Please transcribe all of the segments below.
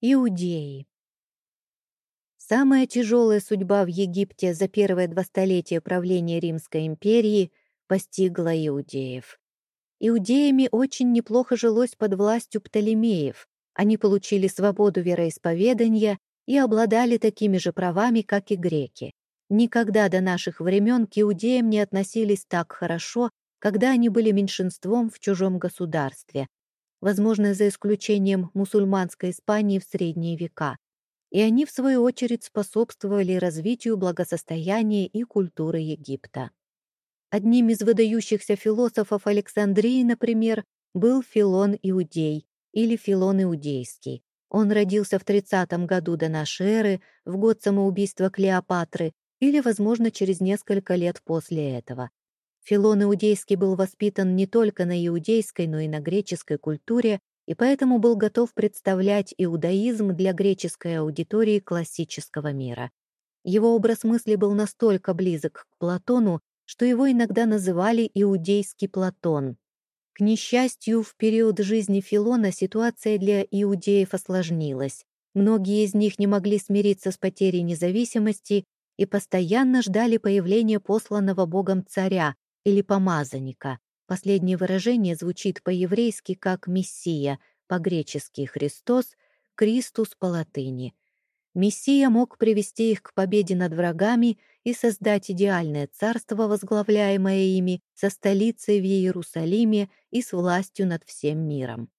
Иудеи. Самая тяжелая судьба в Египте за первое два столетия правления Римской империи постигла иудеев. Иудеями очень неплохо жилось под властью Птолемеев. Они получили свободу вероисповедания и обладали такими же правами, как и греки. Никогда до наших времен к иудеям не относились так хорошо, когда они были меньшинством в чужом государстве, возможно, за исключением мусульманской Испании в средние века, и они, в свою очередь, способствовали развитию благосостояния и культуры Египта. Одним из выдающихся философов Александрии, например, был Филон Иудей или Филон Иудейский. Он родился в 30 году до нашей эры, в год самоубийства Клеопатры, или, возможно, через несколько лет после этого. Филон Иудейский был воспитан не только на иудейской, но и на греческой культуре, и поэтому был готов представлять иудаизм для греческой аудитории классического мира. Его образ мысли был настолько близок к Платону, что его иногда называли «иудейский Платон». К несчастью, в период жизни Филона ситуация для иудеев осложнилась. Многие из них не могли смириться с потерей независимости и постоянно ждали появления посланного Богом царя, или помазанника. Последнее выражение звучит по-еврейски как «мессия», по-гречески «Христос», «Кристус» по латыни. Мессия мог привести их к победе над врагами и создать идеальное царство, возглавляемое ими, со столицей в Иерусалиме и с властью над всем миром.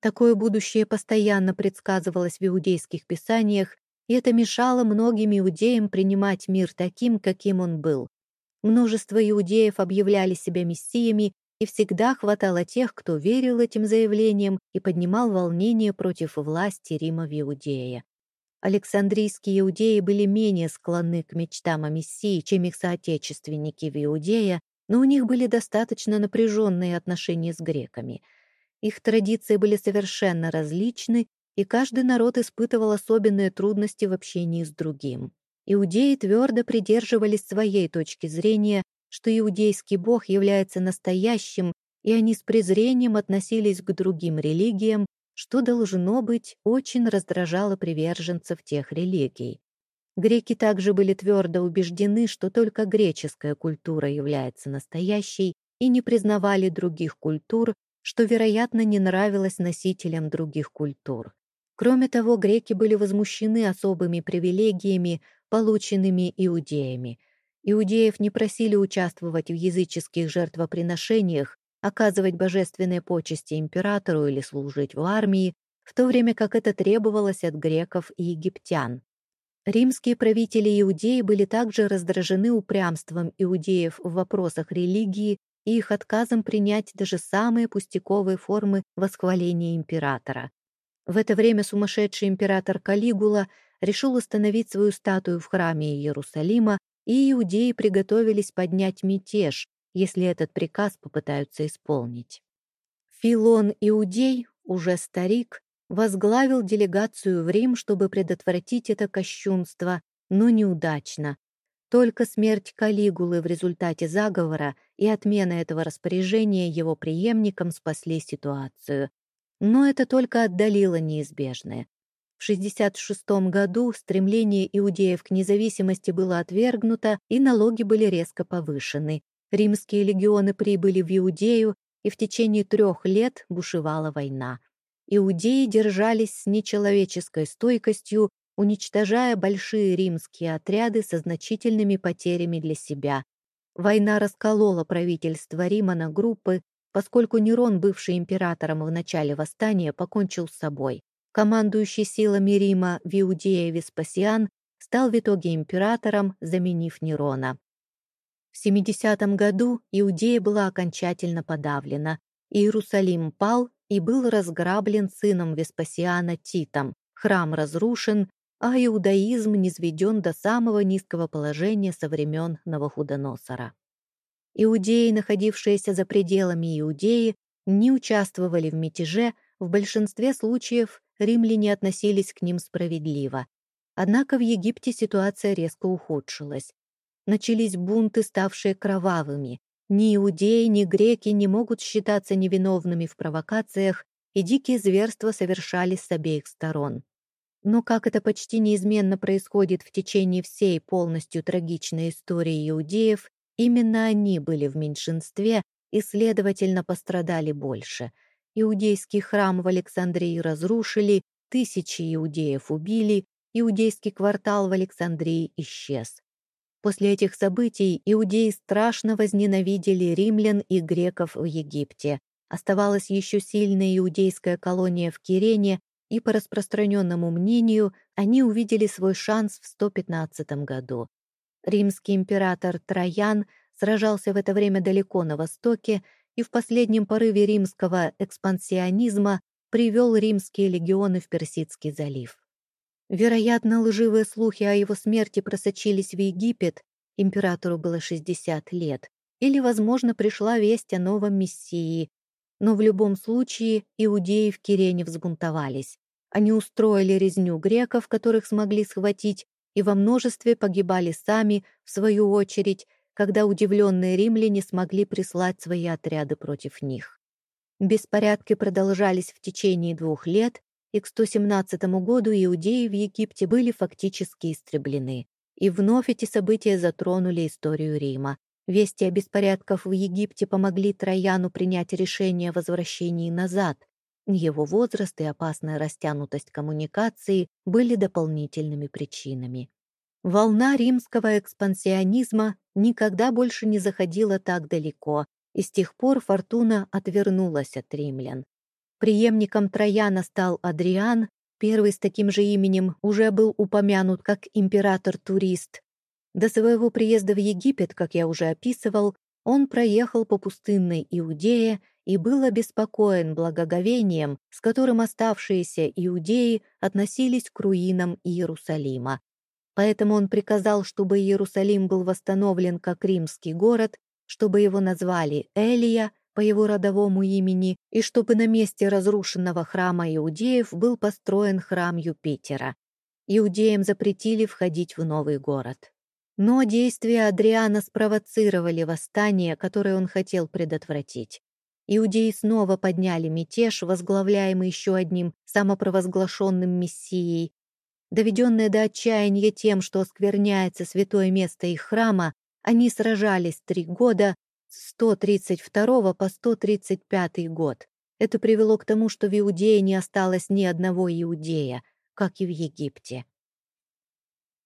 Такое будущее постоянно предсказывалось в иудейских писаниях, и это мешало многим иудеям принимать мир таким, каким он был. Множество иудеев объявляли себя мессиями, и всегда хватало тех, кто верил этим заявлениям и поднимал волнение против власти Рима в Иудее. Александрийские иудеи были менее склонны к мечтам о Мессии, чем их соотечественники в Иудее, но у них были достаточно напряженные отношения с греками. Их традиции были совершенно различны, и каждый народ испытывал особенные трудности в общении с другим. Иудеи твердо придерживались своей точки зрения, что иудейский бог является настоящим, и они с презрением относились к другим религиям, что, должно быть, очень раздражало приверженцев тех религий. Греки также были твердо убеждены, что только греческая культура является настоящей, и не признавали других культур, что, вероятно, не нравилось носителям других культур. Кроме того, греки были возмущены особыми привилегиями, полученными иудеями. Иудеев не просили участвовать в языческих жертвоприношениях, оказывать божественные почести императору или служить в армии, в то время как это требовалось от греков и египтян. Римские правители иудеи были также раздражены упрямством иудеев в вопросах религии и их отказом принять даже самые пустяковые формы восхваления императора. В это время сумасшедший император Калигула решил установить свою статую в храме Иерусалима, и иудеи приготовились поднять мятеж, если этот приказ попытаются исполнить. Филон Иудей, уже старик, возглавил делегацию в Рим, чтобы предотвратить это кощунство, но неудачно. Только смерть Калигулы в результате заговора и отмена этого распоряжения его преемникам спасли ситуацию. Но это только отдалило неизбежное. В 66 году стремление иудеев к независимости было отвергнуто, и налоги были резко повышены. Римские легионы прибыли в Иудею, и в течение трех лет бушевала война. Иудеи держались с нечеловеческой стойкостью, уничтожая большие римские отряды со значительными потерями для себя. Война расколола правительство Рима на группы, поскольку Нерон, бывший императором в начале восстания, покончил с собой. Командующий силами Рима в Иудее Веспасиан стал в итоге императором, заменив Нерона. В 70 году Иудея была окончательно подавлена, Иерусалим пал и был разграблен сыном Веспасиана Титом, храм разрушен, а иудаизм низведен до самого низкого положения со времен Новохудоносора. Иудеи, находившиеся за пределами Иудеи, не участвовали в мятеже, в большинстве случаев римляне относились к ним справедливо. Однако в Египте ситуация резко ухудшилась. Начались бунты, ставшие кровавыми. Ни иудеи, ни греки не могут считаться невиновными в провокациях, и дикие зверства совершались с обеих сторон. Но как это почти неизменно происходит в течение всей полностью трагичной истории иудеев, именно они были в меньшинстве и, следовательно, пострадали больше. Иудейский храм в Александрии разрушили, тысячи иудеев убили, иудейский квартал в Александрии исчез. После этих событий иудеи страшно возненавидели римлян и греков в Египте. Оставалась еще сильная иудейская колония в Кирене, и, по распространенному мнению, они увидели свой шанс в 115 году. Римский император Троян сражался в это время далеко на востоке и в последнем порыве римского экспансионизма привел римские легионы в Персидский залив. Вероятно, лживые слухи о его смерти просочились в Египет, императору было 60 лет, или, возможно, пришла весть о новом мессии, но в любом случае иудеи в Кирене взбунтовались. Они устроили резню греков, которых смогли схватить, и во множестве погибали сами, в свою очередь, когда удивленные римляне смогли прислать свои отряды против них. Беспорядки продолжались в течение двух лет, и к 117 году иудеи в Египте были фактически истреблены. И вновь эти события затронули историю Рима. Вести о беспорядках в Египте помогли Трояну принять решение о возвращении назад. Его возраст и опасная растянутость коммуникации были дополнительными причинами. Волна римского экспансионизма никогда больше не заходила так далеко, и с тех пор Фортуна отвернулась от римлян. Приемником Трояна стал Адриан, первый с таким же именем уже был упомянут как император-турист, до своего приезда в Египет, как я уже описывал, он проехал по пустынной Иудее и был обеспокоен благоговением, с которым оставшиеся иудеи относились к руинам Иерусалима. Поэтому он приказал, чтобы Иерусалим был восстановлен как римский город, чтобы его назвали Элия по его родовому имени, и чтобы на месте разрушенного храма иудеев был построен храм Юпитера. Иудеям запретили входить в новый город. Но действия Адриана спровоцировали восстание, которое он хотел предотвратить. Иудеи снова подняли мятеж, возглавляемый еще одним самопровозглашенным мессией. Доведенные до отчаяния тем, что оскверняется святое место их храма, они сражались три года с 132 по 135 год. Это привело к тому, что в Иудее не осталось ни одного иудея, как и в Египте.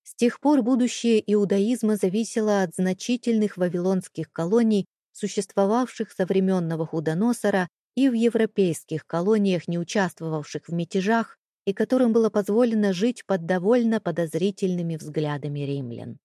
С тех пор будущее иудаизма зависело от значительных вавилонских колоний, существовавших со времен Новохудоносора и в европейских колониях, не участвовавших в мятежах, и которым было позволено жить под довольно подозрительными взглядами римлян.